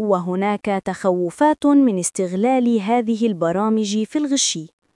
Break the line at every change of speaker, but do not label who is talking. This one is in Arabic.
وهناك تخوفات من استغلال هذه البرامج في الغش.